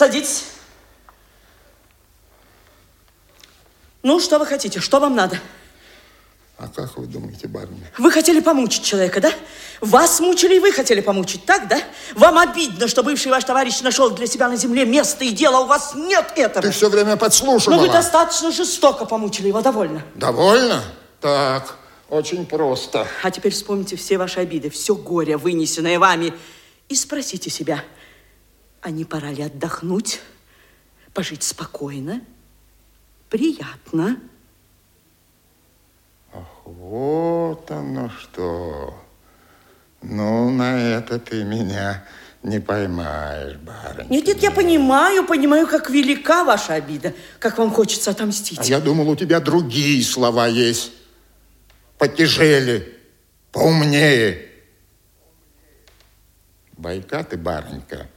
Садитесь. Ну, что вы хотите? Что вам надо? А как вы думаете, барыня? Вы хотели помучить человека, да? Вас мучили, и вы хотели помучить, так, да? Вам обидно, что бывший ваш товарищ нашел для себя на земле место и дело, а у вас нет этого. Ты все время подслушивала. Но вы достаточно жестоко помучили его, довольно. Довольно? Так, очень просто. А теперь вспомните все ваши обиды, все горе, вынесенное вами, и спросите себя, а не пора ли отдохнуть, пожить спокойно, приятно? Ах, вот оно что. Ну, на это ты меня не поймаешь, барыня. Нет, нет, я понимаю, понимаю, как велика ваша обида, как вам хочется отомстить. А я думал, у тебя другие слова есть. Потяжели, поумнее. Байка ты, барынька,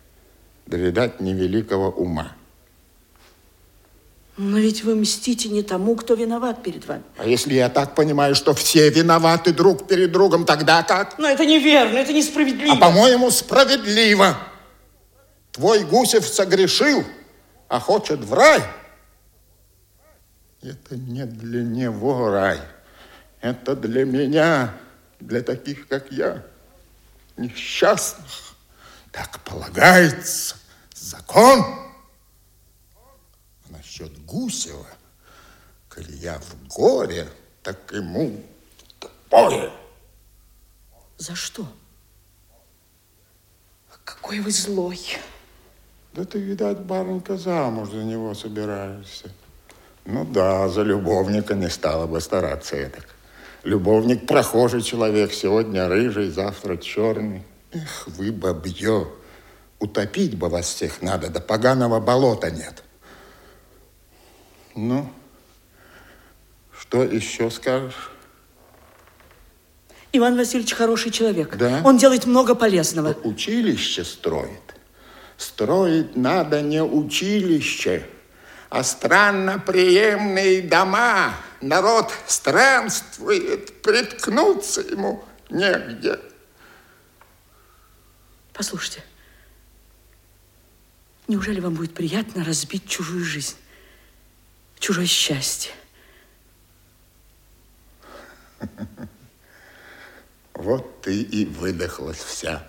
видать, невеликого ума. Но ведь вы мстите не тому, кто виноват перед вами. А если я так понимаю, что все виноваты друг перед другом, тогда как? Но это неверно, это несправедливо. А по-моему, справедливо. Твой Гусев согрешил, а хочет в рай. Это не для него рай. Это для меня, для таких, как я, несчастных. Так полагается закон насчет Гусева, коли я в горе, так ему такое. За что? Какой вы злой. Да ты, видать, барынька, замуж за него собираешься. Ну да, за любовника не стала бы стараться этак. Любовник прохожий человек, сегодня рыжий, завтра черный. Эх, вы, бабье, утопить бы вас всех надо, да поганого болота нет. Ну, что еще скажешь? Иван Васильевич хороший человек. Да? Он делает много полезного. Училище строит. Строить надо не училище, а странноприемные дома. Народ странствует, приткнуться ему негде. Послушайте, неужели вам будет приятно разбить чужую жизнь? чужое счастье. Вот ты и выдохлась вся.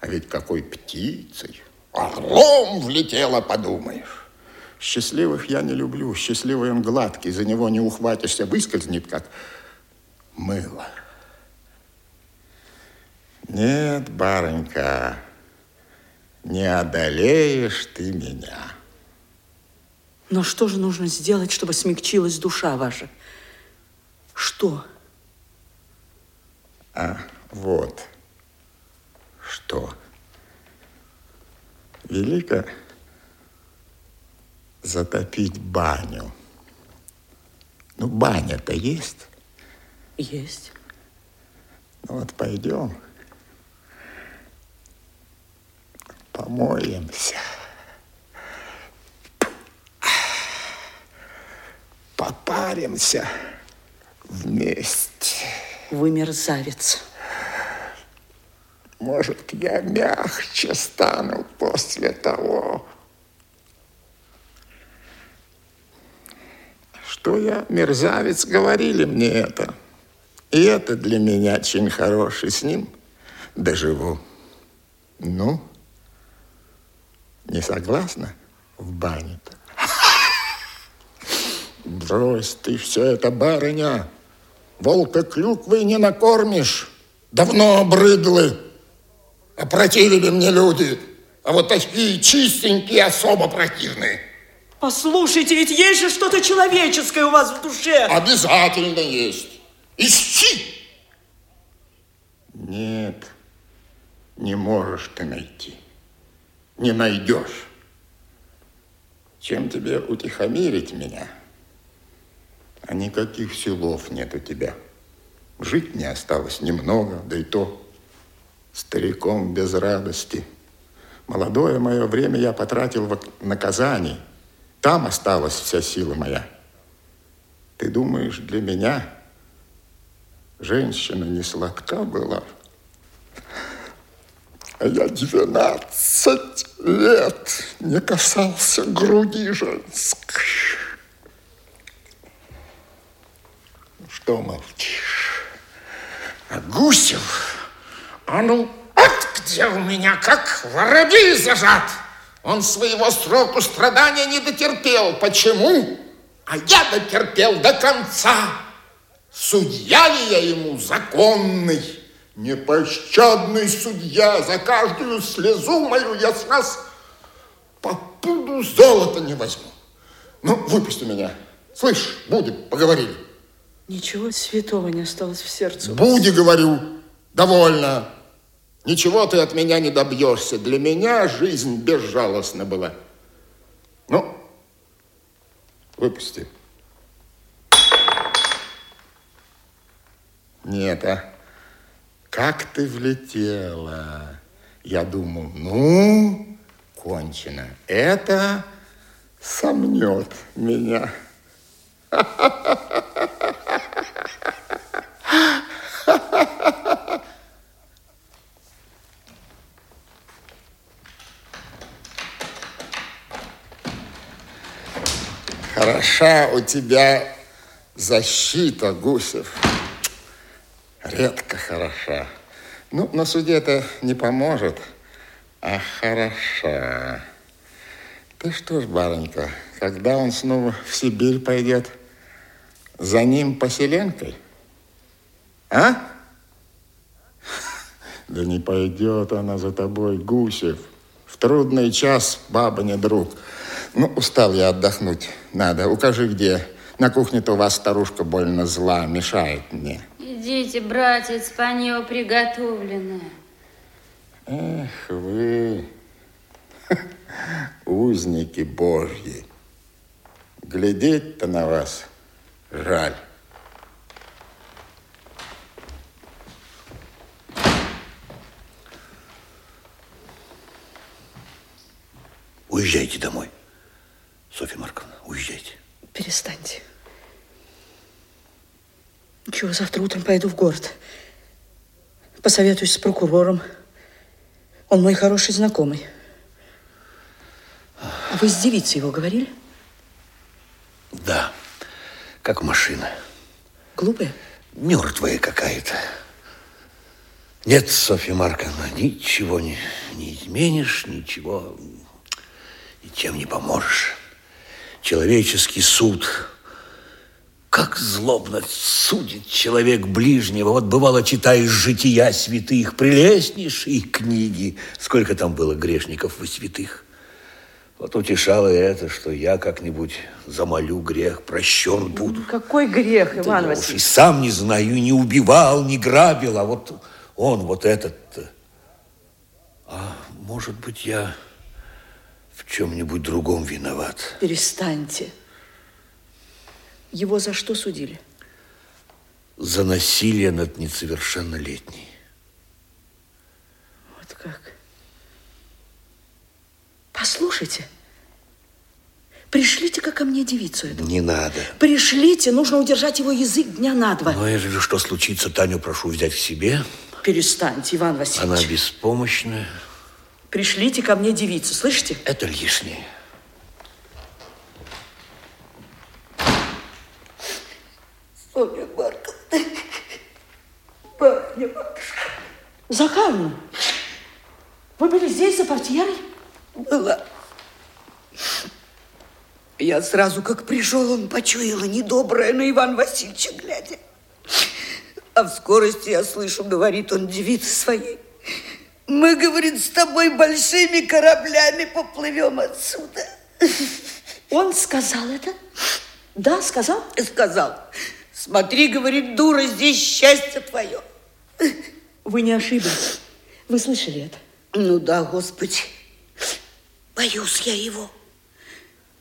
А ведь какой птицей, орлом влетела, подумаешь. Счастливых я не люблю. Счастливый он гладкий, за него не ухватишься, выскользнет, как мыло. Нет, барынька, не одолеешь ты меня. Но что же нужно сделать, чтобы смягчилась душа ваша? Что? А вот что. Велико затопить баню. Ну, баня-то есть? Есть. Ну вот пойдем, помоемся. попаримся вместе. Вы мерзавец. Может, я мягче стану после того. Что я мерзавец, говорили мне это. И это для меня очень хороший с ним доживу. Ну, не согласна в бане-то? Брось ты все это, барыня. Волка клюквой не накормишь. Давно обрыдлы. Опротивили мне люди. А вот такие чистенькие особо противные. Послушайте, ведь есть же что-то человеческое у вас в душе. Обязательно есть. Ищи. Нет, не можешь ты найти. Не найдешь. Чем тебе утихомирить меня? а никаких силов нет у тебя. Жить не осталось немного, да и то стариком без радости. Молодое мое время я потратил в наказании. Там осталась вся сила моя. Ты думаешь, для меня женщина не сладка была? А я двенадцать лет не касался груди женской. Ну, что молчишь? А Гусев, а ну, вот где у меня, как воробей зажат. Он своего сроку страдания не дотерпел. Почему? А я дотерпел до конца. Судья ли я ему законный? Непощадный судья, за каждую слезу мою я с вас по пуду золота не возьму. Ну, выпусти меня. Слышь, будет, поговорили. Ничего святого не осталось в сердце. Буди, говорю, довольно. Ничего ты от меня не добьешься. Для меня жизнь безжалостна была. Ну, выпусти. Нет, а? Как ты влетела? Я думал, ну, кончено. Это сомнет меня. Хороша у тебя защита, Гусев редко хороша. Ну, на суде это не поможет, а хороша. Ты что ж, баронька, когда он снова в Сибирь пойдет, за ним поселенкой? А? Да не пойдет она за тобой, Гусев. В трудный час баба не друг. Ну, устал я отдохнуть. Надо. Укажи, где. На кухне-то у вас старушка больно зла, мешает мне. Идите, братец, панева приготовленное. Эх вы, узники божьи. Глядеть-то на вас жаль. Уезжайте домой. Софья Марковна, уезжайте. Перестаньте. Ничего, завтра утром пойду в город. Посоветуюсь с прокурором. Он мой хороший знакомый. А вы с девицей его говорили? Да, как машина. Глупая? Мертвая какая-то. Нет, Софья Марковна, ничего не, не изменишь, ничего ничем не поможешь. Человеческий суд как злобно судит человек ближнего. Вот бывало, читаешь жития святых, прелестнейшие книги. Сколько там было грешников и святых. Вот утешало это, что я как-нибудь замолю грех, прощен буду. Какой грех, Иван да Васильевич? И сам не знаю, не убивал, не грабил, а вот он, вот этот -то. А может быть, я в чем-нибудь другом виноват. Перестаньте. Его за что судили? За насилие над несовершеннолетней. Вот как. Послушайте. Пришлите-ка ко мне девицу эту. Не надо. Пришлите, нужно удержать его язык дня на два. Но ежели что случится, Таню прошу взять к себе. Перестаньте, Иван Васильевич. Она беспомощная. Пришлите ко мне девицу, слышите? Это лишнее. Соня Марковна, барыня матушка. Захаровна, вы были здесь за портьерой? Была. Я сразу, как пришел, он почуяла недоброе на Ивана Васильевича глядя. А в скорости я слышу, говорит он девице своей. Мы, говорит, с тобой большими кораблями поплывем отсюда. Он сказал это? Да, сказал? Сказал. Смотри, говорит, дура, здесь счастье твое. Вы не ошиблись. Вы слышали это? Ну да, Господи. Боюсь я его.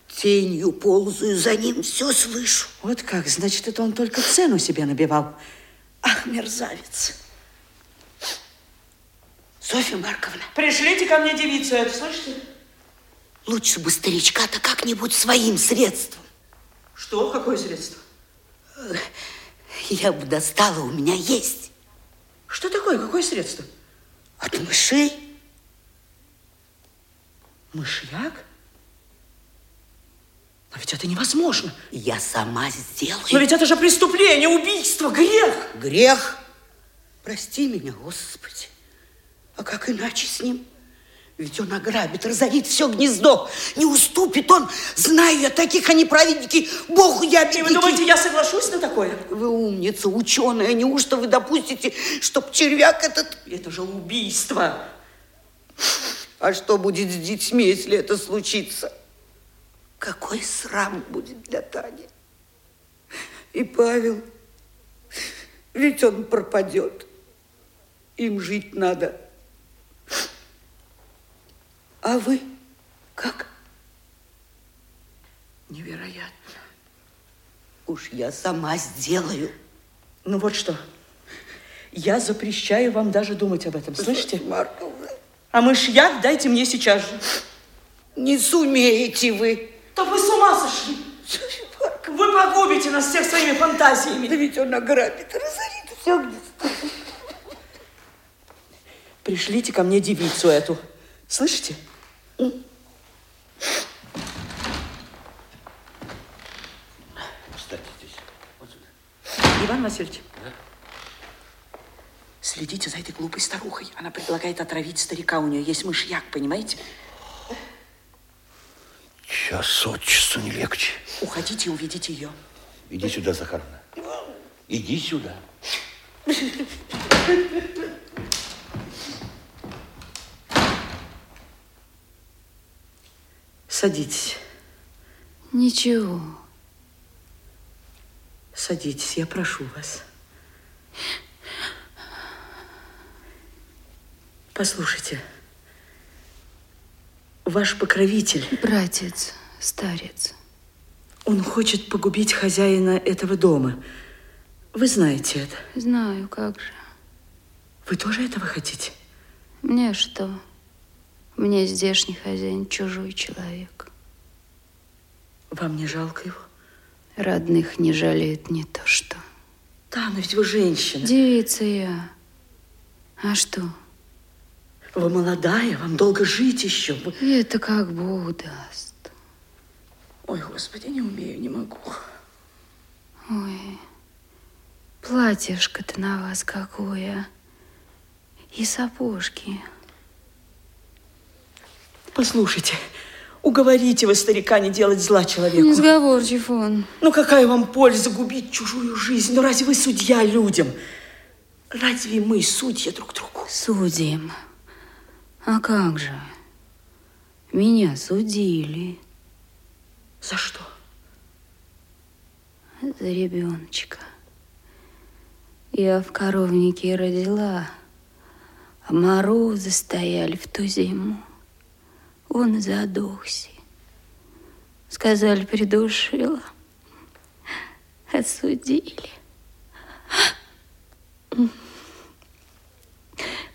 Тенью ползаю за ним, все слышу. Вот как, значит, это он только цену себе набивал. Ах, мерзавец. Софья Марковна, Пришлите ко мне девицу эту, слышите? лучше бы старичка-то как-нибудь своим средством. Что? Какое средство? Я бы достала, у меня есть. Что такое? Какое средство? От мышей Мышьяк? Но ведь это невозможно. Я сама сделаю. Но ведь это же преступление, убийство, грех. Грех? Прости меня, Господи. А как иначе с ним? Ведь он ограбит, разорит все гнездо. Не уступит он. Знаю я таких, они праведники. Богу я И вы думаете, я соглашусь на такое? Вы умница, ученая. Неужто вы допустите, чтоб червяк этот... Это же убийство. А что будет с детьми, если это случится? Какой срам будет для Тани? И Павел, ведь он пропадет. Им жить надо. А вы как? Невероятно. Уж я сама сделаю. Ну вот что. Я запрещаю вам даже думать об этом, слышите? Марковна, А мышьяк дайте мне сейчас же. не сумеете вы. Да вы с ума сошли. Вы погубите нас всех своими Да фантазиями. ведь он ограбит, разорит все гнездо. Пришлите ко мне девицу эту. Слышите? Встаньте здесь. Вот сюда. Иван Васильевич. Следите за этой глупой старухой. Она предлагает отравить старика. У нее есть мышьяк, понимаете? Час от часу не легче. Уходите и увидите ее. Иди сюда, Захаровна. Иди сюда. Садитесь. Ничего. Садитесь, я прошу вас. Послушайте, ваш покровитель, Братец, старец. он хочет погубить хозяина этого дома. Вы знаете это. Знаю, как же. Вы тоже этого хотите? Мне что? Мне здешний хозяин чужой человек. Вам не жалко его? Родных не жалеет не то что. Да, но ведь вы женщина. Девица я. А что? Вы молодая, вам долго жить еще. Вы- Это как Бог даст. Ой, Господи, не умею, не могу. Ой, платьишко-то на вас какое. И сапожки. Послушайте, уговорите вы старика не делать зла человеку. Несговорчив он. Ну какая вам польза губить чужую жизнь? Ну разве вы судья людям? Разве мы судья друг другу? Судим. А как же? Меня судили За что? за ребеночка. Я в коровнике родила, а морозы стояли в ту зиму. Он задохся. Сказали, придушила. Осудили. Вы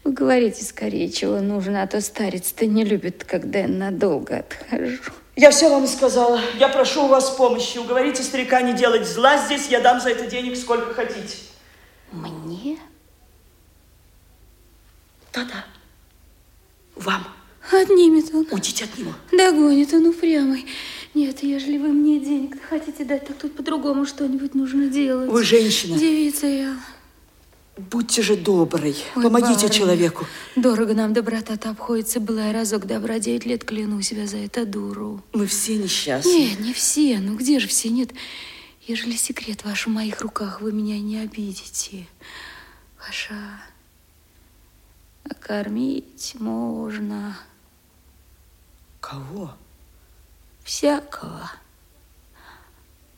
говорите скорее, чего нужно, а то старец-то не любит, когда я надолго отхожу. Я все вам сказала. Я прошу у вас помощи. Уговорите старика не делать зла здесь. Я дам за это денег сколько хотите. Мне? Да-да. Вам. Отнимет он. Уйдите от него. Догонит он упрямый. Нет, ежели вы мне денег хотите дать, так тут по-другому что-нибудь нужно делать. Вы женщина. Девица я. Будьте же доброй. Ой, Помогите барыня, человеку. Дорого нам доброта-то обходится. Была я разок добра, девять лет кляну себя за это дуру. Мы все несчастны. Нет, не все. Ну где же все? Нет. Ежели секрет ваш в моих руках, вы меня не обидите. Ваша... А кормить можно Кого? всякого.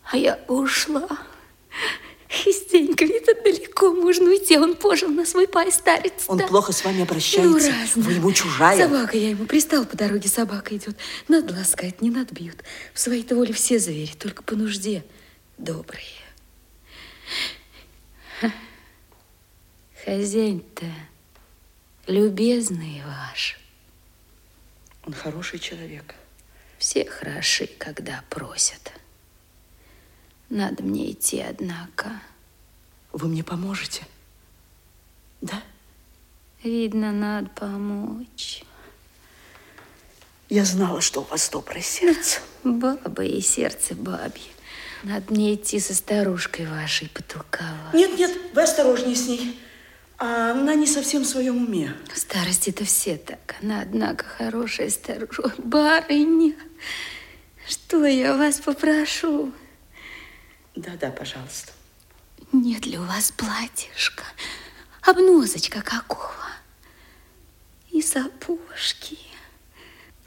А я ушла. Из деньгами-то далеко можно уйти. Он пожил на свой пай старец. Он да. плохо с вами обращается. Ну, разно. Вы ему чужая. Собака я ему пристал по дороге, собака идет. Надо ласкать, не надо бьют. В своей-то воле все звери, только по нужде добрые. Хозяин-то любезный ваш. Он хороший человек. Все хороши, когда просят. Надо мне идти, однако. Вы мне поможете? Да? Видно, надо помочь. Я знала, что у вас доброе сердце. Баба и сердце бабье. Надо мне идти со старушкой вашей потолковать. Нет, нет, вы осторожнее с ней. А она не совсем в своем уме. В старости-то все так. Она, однако, хорошая старушка. Барыня, что я вас попрошу? Да-да, пожалуйста. Нет ли у вас платьишка? Обносочка какого? И сапожки.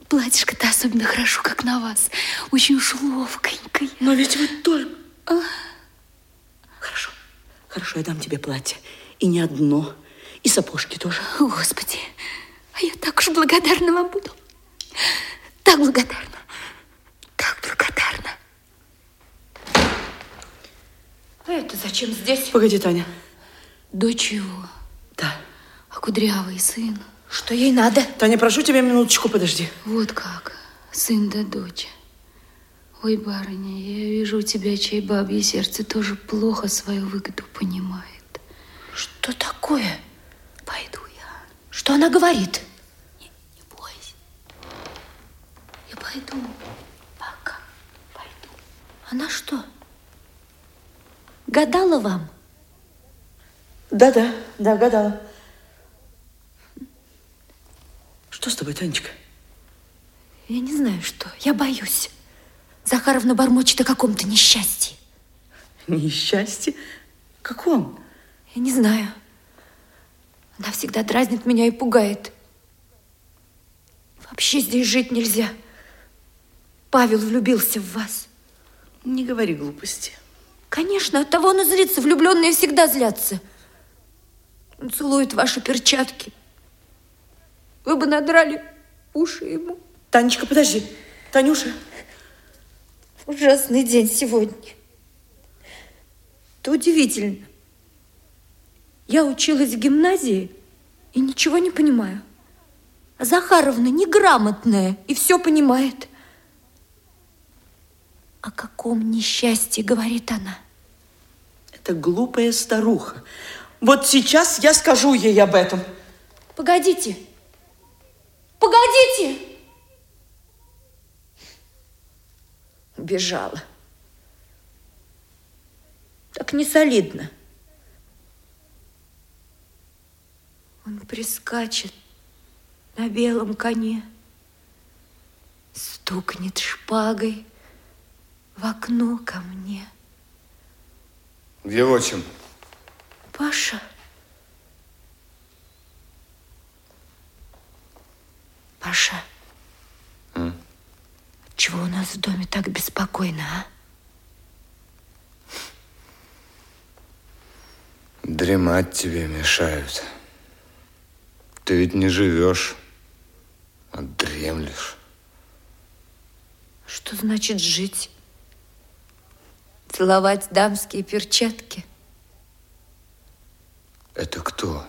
Платьишко-то особенно хорошо, как на вас. Очень уж ловконькое. Но ведь вы только... А? Хорошо, хорошо, я дам тебе платье. И не одно, и сапожки тоже. Господи, а я так уж благодарна вам буду. Так благодарна, так благодарна. А это зачем здесь? Погоди, Таня. До чего? Да. А кудрявый сын? Что ей надо? Таня, прошу тебя минуточку, подожди. Вот как. Сын да дочь. Ой, барыня, я вижу у тебя, чей бабье сердце тоже плохо свою выгоду понимает. Что такое? Пойду я. Что она говорит? Не, не бойся. Я пойду. Пока. Пойду. Она что? Гадала вам? Да-да, да, гадала. Что с тобой, Танечка? Я не знаю, что. Я боюсь. Захаровна бормочет о каком-то несчастье. Несчастье? Каком? Я не знаю. Она всегда дразнит меня и пугает. Вообще здесь жить нельзя. Павел влюбился в вас. Не говори глупости. Конечно, от того он и злится. Влюбленные всегда злятся. Он целует ваши перчатки. Вы бы надрали уши ему. Танечка, подожди. Танюша. Ужасный день сегодня. Это удивительно. Я училась в гимназии и ничего не понимаю. А Захаровна неграмотная и все понимает. О каком несчастье говорит она? Это глупая старуха. Вот сейчас я скажу ей об этом. Погодите. Погодите! Убежала. Так не солидно. Он прискачет на белом коне, стукнет шпагой в окно ко мне. Где отчим? Паша. Паша. М? Чего у нас в доме так беспокойно, а? Дремать тебе мешают. Ты ведь не живешь, а дремлешь. Что значит жить? Целовать дамские перчатки? Это кто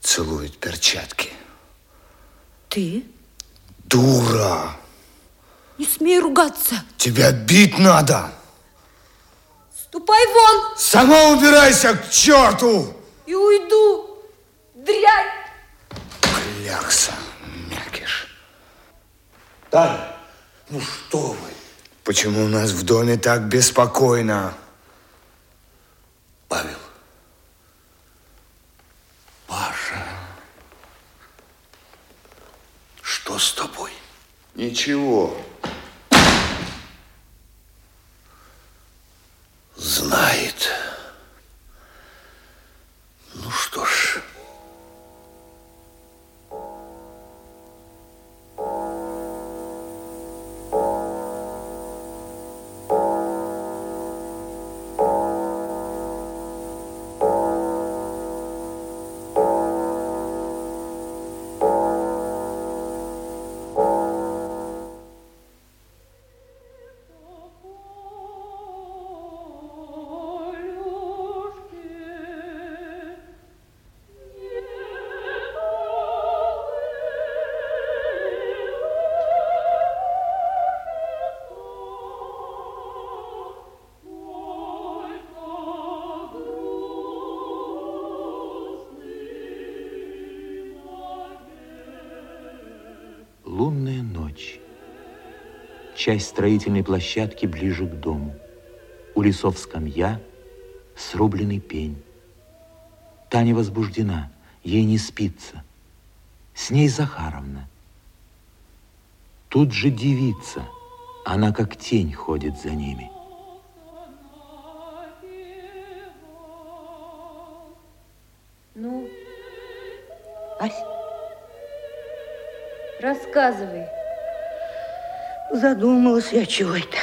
целует перчатки? Ты? Дура! Не смей ругаться. Тебя бить надо! Ступай вон Сама убирайся к черту! и уйду. Дрянь. Клякса, мякиш. Таня, ну что вы? Почему у нас в доме так беспокойно? Павел. Паша. Что с тобой? Ничего. Знает. Часть строительной площадки ближе к дому. У лесов скамья, срубленный пень. Таня возбуждена, ей не спится. С ней Захаровна. Тут же девица, она как тень ходит за ними. Ну, Ась, рассказывай. Задумалась я чего это.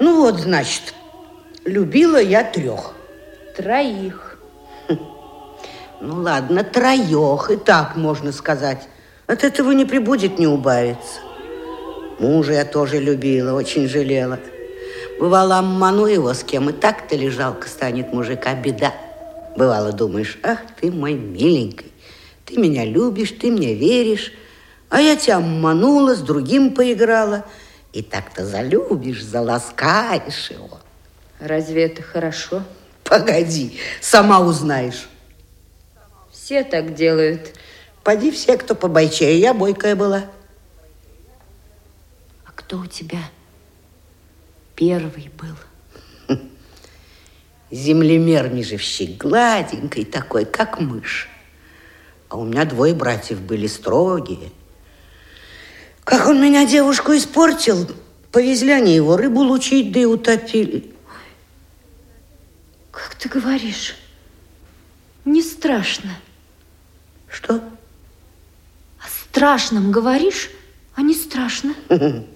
Ну вот, значит, любила я трех. Троих. Ну ладно, троех, и так можно сказать. От этого не прибудет, не убавится. Мужа я тоже любила, очень жалела. Бывало, обману его с кем, и так-то ли жалко станет мужика, беда. Бывало, думаешь, ах ты мой миленький, ты меня любишь, ты мне веришь, а я тебя обманула, с другим поиграла, и так-то залюбишь, заласкаешь его. Разве это хорошо? Погоди, сама узнаешь. Все так делают. Поди все, кто побойчее, я бойкая была. А кто у тебя первый был? Землемер межевщик, гладенький такой, как мышь. А у меня двое братьев были строгие. Как он меня девушку испортил, повезли они его рыбу лучить, да и утопили. Как ты говоришь? Не страшно. Что? О страшном говоришь, а не страшно.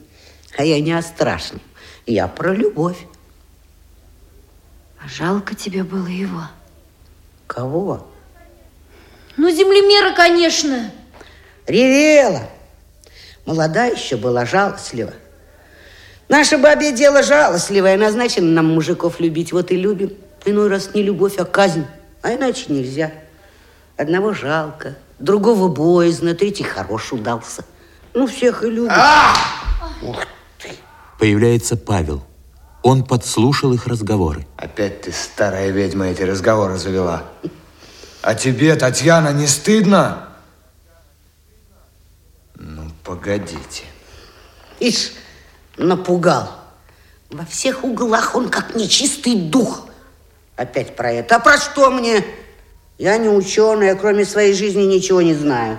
А я не о страшном. Я про любовь. А жалко тебе было его. Кого? Ну, землемера, конечно. Ревела. Молодая еще была, жалостлива. Наше бабье дело жалостливое. Назначено нам мужиков любить. Вот и любим. Иной раз не любовь, а казнь. А иначе нельзя. Одного жалко, другого боязно, третий хорош удался. Ну, всех и любим. Появляется Павел. Он подслушал их разговоры. Опять ты, старая ведьма, эти разговоры завела. А тебе, Татьяна, не стыдно? Погодите. Ишь, напугал. Во всех углах он как нечистый дух. Опять про это. А про что мне? Я не ученая, кроме своей жизни ничего не знаю.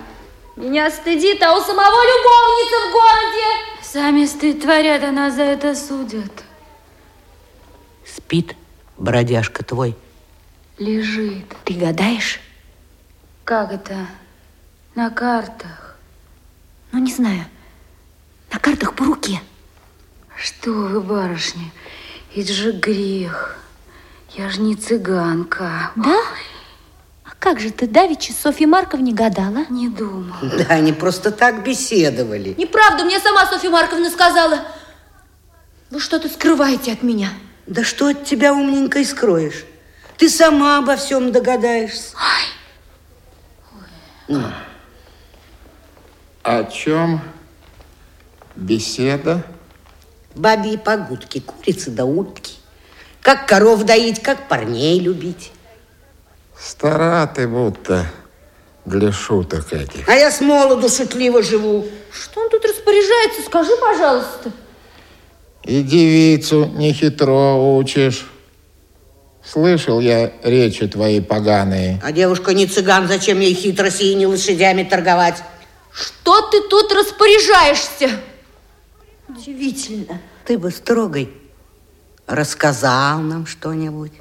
Меня стыдит, а у самого любовница в городе. Сами стыд творят, а нас за это судят. Спит бродяжка твой. Лежит. Ты гадаешь? Как это? На картах. Ну, не знаю. На картах по руке. Что вы, барышня, это же грех. Я же не цыганка. Да? А как же ты давеча Софье Марковне гадала? Не думала. Да, они просто так беседовали. Неправду, мне сама Софья Марковна сказала. Вы что-то скрываете от меня. Да что от тебя, умненькой, скроешь? Ты сама обо всем догадаешься. О чем беседа? Бабьи погудки, курицы да утки. Как коров доить, как парней любить. Стара ты будто для шуток этих. А я с молоду шутливо живу. Что он тут распоряжается? Скажи, пожалуйста. И девицу нехитро учишь. Слышал я речи твои поганые. А девушка не цыган, зачем ей хитро синими лошадями торговать? Что ты тут распоряжаешься? Удивительно. Ты бы строгой рассказал нам что-нибудь.